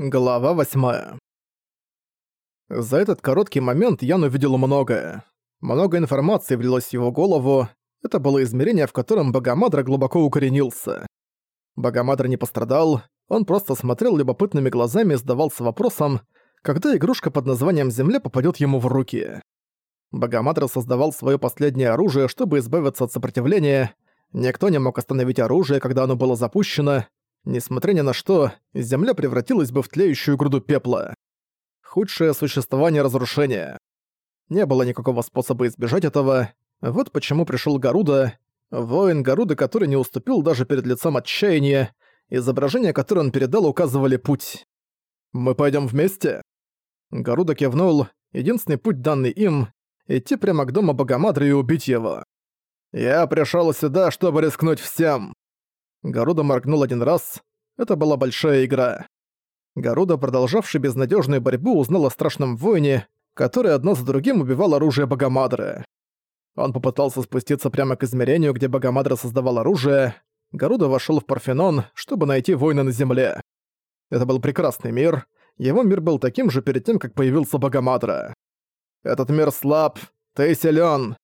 Глава 8 За этот короткий момент Ян увидел многое. Много информации влилось в его голову. Это было измерение, в котором Богомадра глубоко укоренился. Богомадра не пострадал, он просто смотрел любопытными глазами и задавался вопросом, когда игрушка под названием Земля попадет ему в руки. Богомадра создавал свое последнее оружие, чтобы избавиться от сопротивления. Никто не мог остановить оружие, когда оно было запущено, Несмотря ни на что, земля превратилась бы в тлеющую груду пепла. Худшее существование разрушения. Не было никакого способа избежать этого. Вот почему пришел Гаруда, воин Гаруда, который не уступил даже перед лицом отчаяния, изображения, которое он передал, указывали путь. «Мы пойдем вместе?» Гаруда кивнул. Единственный путь, данный им, идти прямо к дому Богомадры и убить его. «Я пришел сюда, чтобы рискнуть всем. Гаруда моргнул один раз. Это была большая игра. Гаруда, продолжавший безнадежную борьбу, узнал о страшном воине, который одно за другим убивал оружие Богомадры. Он попытался спуститься прямо к измерению, где Богомадра создавал оружие. Гаруда вошел в Парфенон, чтобы найти воина на земле. Это был прекрасный мир. Его мир был таким же перед тем, как появился Богомадра. «Этот мир слаб, ты силен,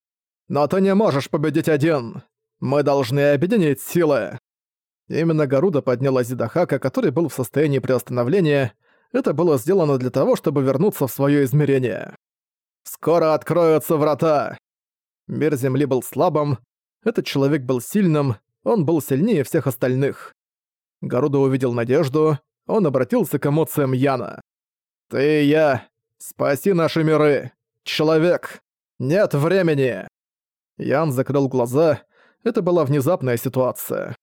но ты не можешь победить один. Мы должны объединить силы. Именно Гаруда поднял Азидахака, который был в состоянии приостановления. Это было сделано для того, чтобы вернуться в свое измерение. «Скоро откроются врата!» Мир Земли был слабым, этот человек был сильным, он был сильнее всех остальных. Гаруда увидел надежду, он обратился к эмоциям Яна. «Ты и я, спаси наши миры! Человек! Нет времени!» Ян закрыл глаза, это была внезапная ситуация.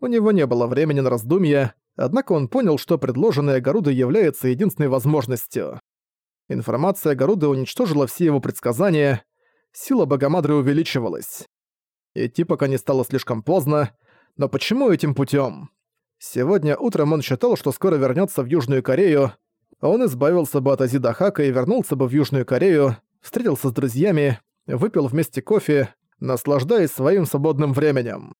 У него не было времени на раздумья, однако он понял, что предложенная Гаруда является единственной возможностью. Информация Гаруды уничтожила все его предсказания, сила Богомадры увеличивалась. Идти пока не стало слишком поздно, но почему этим путем? Сегодня утром он считал, что скоро вернется в Южную Корею, он избавился бы от Азида Хака и вернулся бы в Южную Корею, встретился с друзьями, выпил вместе кофе, наслаждаясь своим свободным временем.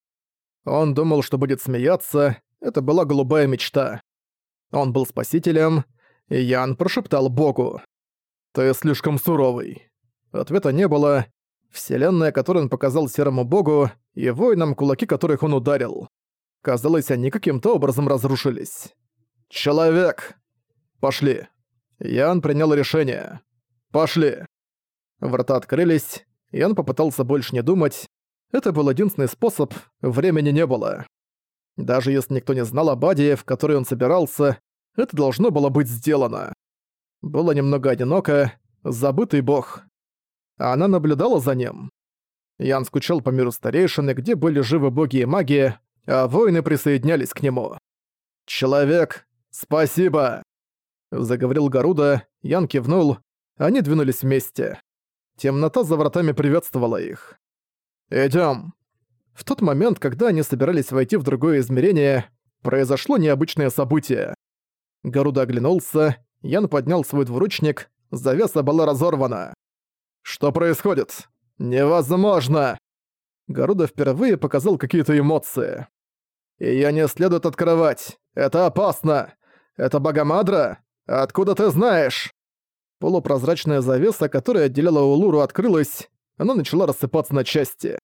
Он думал, что будет смеяться, это была голубая мечта. Он был спасителем, и Ян прошептал Богу. «Ты слишком суровый». Ответа не было. Вселенная, которую он показал Серому Богу, и воинам, кулаки которых он ударил. Казалось, они каким-то образом разрушились. «Человек!» «Пошли». Ян принял решение. «Пошли». Врата открылись, Ян попытался больше не думать, это был единственный способ, времени не было. Даже если никто не знал об Аде, в которой он собирался, это должно было быть сделано. Было немного одиноко, забытый бог. А она наблюдала за ним. Ян скучал по миру старейшины, где были живы боги и маги, а воины присоединялись к нему. «Человек, спасибо!» Заговорил Гаруда, Ян кивнул, они двинулись вместе. Темнота за вратами приветствовала их. Идём. В тот момент, когда они собирались войти в другое измерение, произошло необычное событие. Гаруда оглянулся, Ян поднял свой двуручник, завеса была разорвана. «Что происходит? Невозможно!» Гаруда впервые показал какие-то эмоции. «Её не следует открывать. Это опасно. Это Богомадра? Откуда ты знаешь?» Полупрозрачная завеса, которая отделяла Улуру, открылась, она начала рассыпаться на части.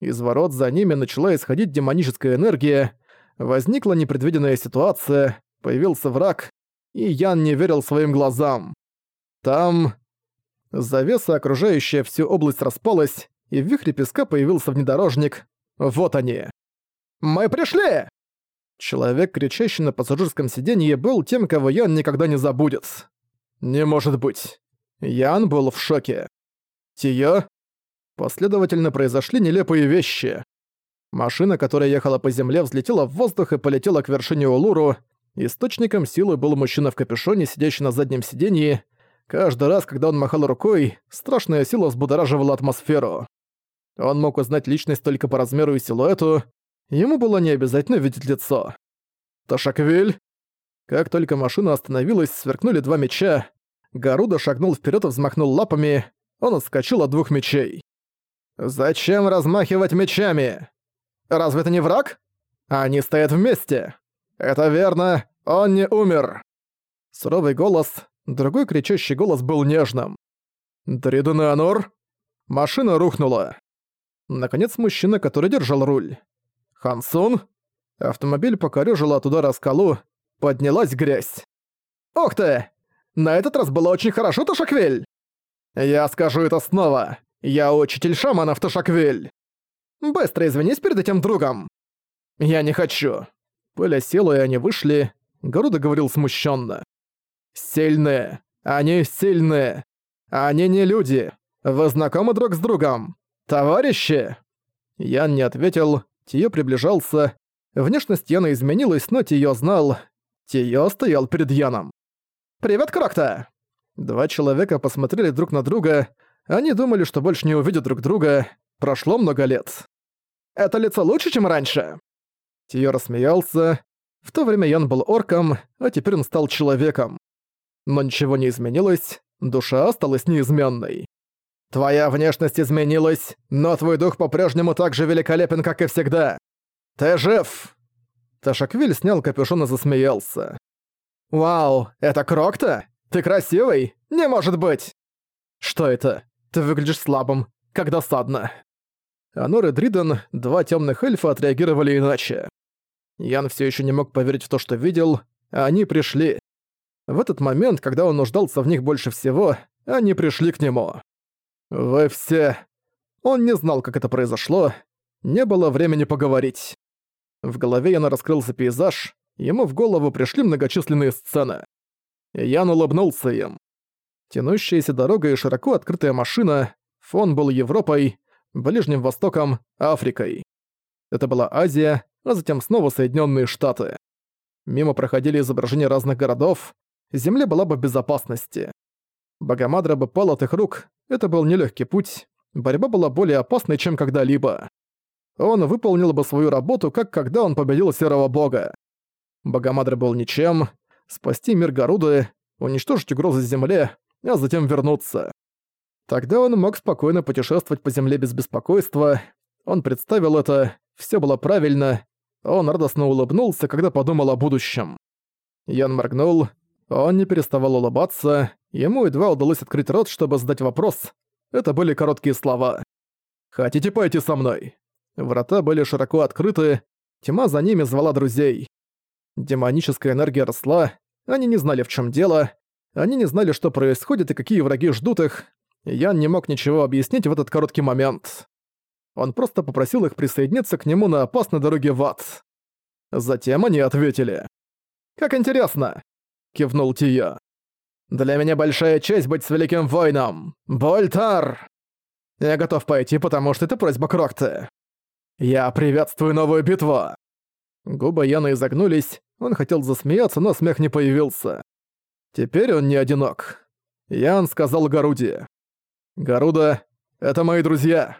Из ворот за ними начала исходить демоническая энергия, возникла непредвиденная ситуация, появился враг, и Ян не верил своим глазам. Там... Завеса, окружающая всю область, распалась, и в вихре песка появился внедорожник. Вот они. «Мы пришли!» Человек, кричащий на пассажирском сиденье, был тем, кого Ян никогда не забудет. Не может быть. Ян был в шоке. Тиё? Последовательно произошли нелепые вещи. Машина, которая ехала по земле, взлетела в воздух и полетела к вершине Улуру. Источником силы был мужчина в капюшоне, сидящий на заднем сиденье. Каждый раз, когда он махал рукой, страшная сила взбудораживала атмосферу. Он мог узнать личность только по размеру и силуэту, ему было не обязательно видеть лицо. «Ташаквиль!» Как только машина остановилась, сверкнули два меча. Гаруда шагнул вперед и взмахнул лапами, он отскочил от двух мечей. «Зачем размахивать мечами? Разве это не враг? Они стоят вместе. Это верно, он не умер». Суровый голос, другой кричащий голос был нежным. «Дридан и Анор?» Машина рухнула. Наконец мужчина, который держал руль. «Хансун?» Автомобиль покорёжил от удара скалу, поднялась грязь. «Ух ты! На этот раз было очень хорошо, Ташаквель!» «Я скажу это снова. Я учитель шаманов, Ташаквель!» «Быстро извинись перед этим другом!» «Я не хочу!» Пыля села, и они вышли. Гаруда говорил смущенно. «Сильные! Они сильные! Они не люди! Вы знакомы друг с другом? Товарищи?» Ян не ответил, Тиё приближался. Внешность Яна изменилась, но Тиё знал. Тиё стоял перед Яном. «Привет, Крокта!» Два человека посмотрели друг на друга. Они думали, что больше не увидят друг друга. Прошло много лет. «Это лицо лучше, чем раньше?» Тиё рассмеялся. В то время Ян был орком, а теперь он стал человеком. Но ничего не изменилось, душа осталась неизменной. «Твоя внешность изменилась, но твой дух по-прежнему так же великолепен, как и всегда. Ты жив!» Ташаквиль снял капюшон и засмеялся. «Вау, это Крокта? Ты красивый? Не может быть!» «Что это? Ты выглядишь слабым, как досадно!» Анор и Дриден, два темных эльфа, отреагировали иначе. Ян все еще не мог поверить в то, что видел, они пришли. В этот момент, когда он нуждался в них больше всего, они пришли к нему. «Вы все...» Он не знал, как это произошло. Не было времени поговорить. В голове Яна раскрылся пейзаж, ему в голову пришли многочисленные сцены. Ян улыбнулся им. Тянущаяся дорога и широко открытая машина, фон был Европой, Ближним Востоком, Африкой. Это была Азия, а затем снова Соединенные Штаты. Мимо проходили изображения разных городов, Земля была бы в безопасности. Богомадра бы пал от их рук, это был нелегкий путь, борьба была более опасной, чем когда-либо. Он выполнил бы свою работу, как когда он победил Серого Бога. Богомадра был ничем, спасти мир Гаруды, уничтожить угрозы Земле, а затем вернуться. Тогда он мог спокойно путешествовать по земле без беспокойства. Он представил это, все было правильно. Он радостно улыбнулся, когда подумал о будущем. Ян моргнул. Он не переставал улыбаться. Ему едва удалось открыть рот, чтобы задать вопрос. Это были короткие слова. «Хотите пойти со мной?» Врата были широко открыты. Тьма за ними звала друзей. Демоническая энергия росла. Они не знали, в чем дело. Они не знали, что происходит и какие враги ждут их. Ян не мог ничего объяснить в этот короткий момент. Он просто попросил их присоединиться к нему на опасной дороге в ад. Затем они ответили. «Как интересно!» — кивнул Тия. «Для меня большая честь быть с великим воином! Больтар!» «Я готов пойти, потому что это просьба Крокты. Я приветствую новую битву!» Губы Яна изогнулись, он хотел засмеяться, но смех не появился. Теперь он не одинок. Ян сказал Гаруди. «Гаруда, это мои друзья!»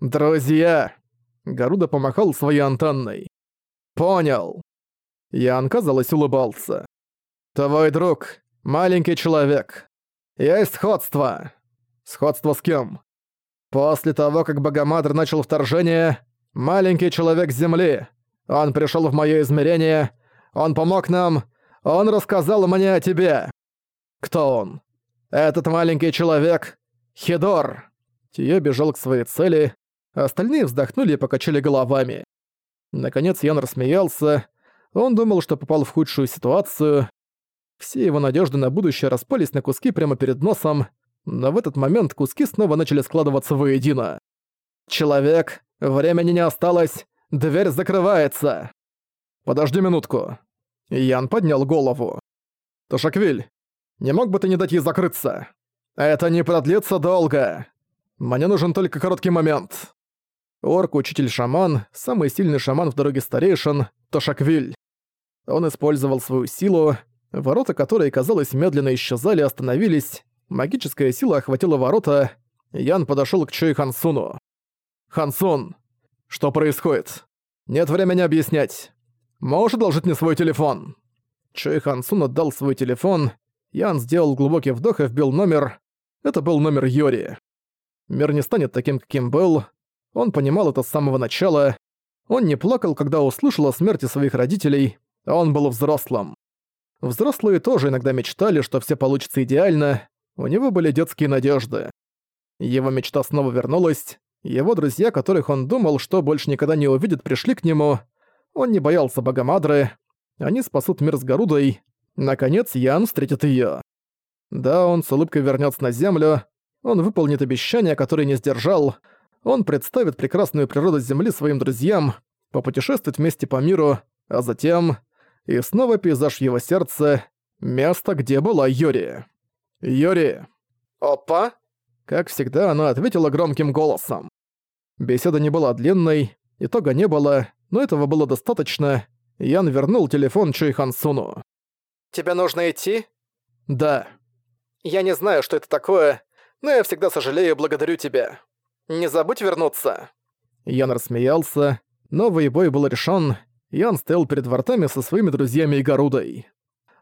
«Друзья!» Гаруда помахал своей антенной. «Понял!» Ян, казалось, улыбался. «Твой друг, маленький человек. Есть сходство!» «Сходство с кем?» «После того, как Богомадр начал вторжение, маленький человек с Земли. Он пришел в мое измерение, он помог нам, он рассказал мне о тебе. Кто он? Этот маленький человек «Хидор!» Тия бежал к своей цели, остальные вздохнули и покачали головами. Наконец Ян рассмеялся. Он думал, что попал в худшую ситуацию. Все его надежды на будущее распались на куски прямо перед носом, но в этот момент куски снова начали складываться воедино. «Человек, времени не осталось, дверь закрывается!» «Подожди минутку». Ян поднял голову. «Тушаквиль, не мог бы ты не дать ей закрыться?» «Это не продлится долго. Мне нужен только короткий момент». Орк, учитель-шаман, самый сильный шаман в дороге старейшин, Тошаквиль. Он использовал свою силу, ворота которой, казалось, медленно исчезали, остановились, магическая сила охватила ворота, Ян подошёл к Чой Хансуну. «Хансун, что происходит? Нет времени объяснять. Можешь одолжить мне свой телефон?» Чой Хансун отдал свой телефон, Ян сделал глубокий вдох и вбил номер. Это был номер Йори. Мир не станет таким, каким был. Он понимал это с самого начала. Он не плакал, когда услышал о смерти своих родителей, а он был взрослым. Взрослые тоже иногда мечтали, что все получится идеально, у него были детские надежды. Его мечта снова вернулась, его друзья, которых он думал, что больше никогда не увидит, пришли к нему. Он не боялся Богомадры. Они спасут мир с Гарудой. Наконец, Ян встретит её. Да, он с улыбкой вернётся на Землю. Он выполнит обещание, которое не сдержал. Он представит прекрасную природу Земли своим друзьям, попутешествует вместе по миру, а затем... И снова пейзаж его сердце. Место, где была Йори. Йори. «Опа!» Как всегда, она ответила громким голосом. Беседа не была длинной, итога не было, но этого было достаточно. Ян вернул телефон Чуй Хансуну. «Тебе нужно идти?» «Да». «Я не знаю, что это такое, но я всегда сожалею и благодарю тебя. Не забудь вернуться». Ян рассмеялся. Новый бой был решен. Ян стоял перед вратами со своими друзьями и Гарудой.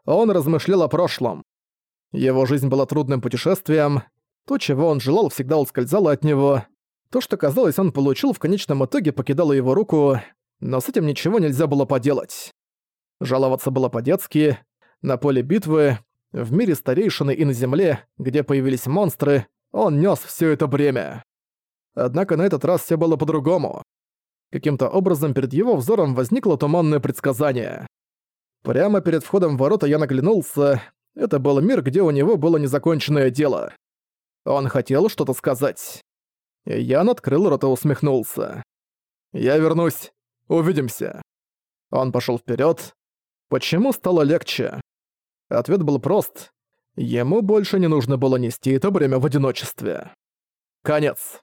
Он размышлял о прошлом. Его жизнь была трудным путешествием. То, чего он желал, всегда ускользало от него. То, что казалось, он получил, в конечном итоге покидало его руку, но с этим ничего нельзя было поделать. Жаловаться было по-детски. На поле битвы, в мире старейшины и на земле, где появились монстры, он нес все это бремя. Однако на этот раз все было по-другому. Каким-то образом перед его взором возникло туманное предсказание. Прямо перед входом в ворота я наглянулся. Это был мир, где у него было незаконченное дело. Он хотел что-то сказать. Ян открыл рот и усмехнулся. «Я вернусь. Увидимся». Он пошёл вперёд. Почему стало легче? Ответ был прост. Ему больше не нужно было нести это бремя в одиночестве. Конец.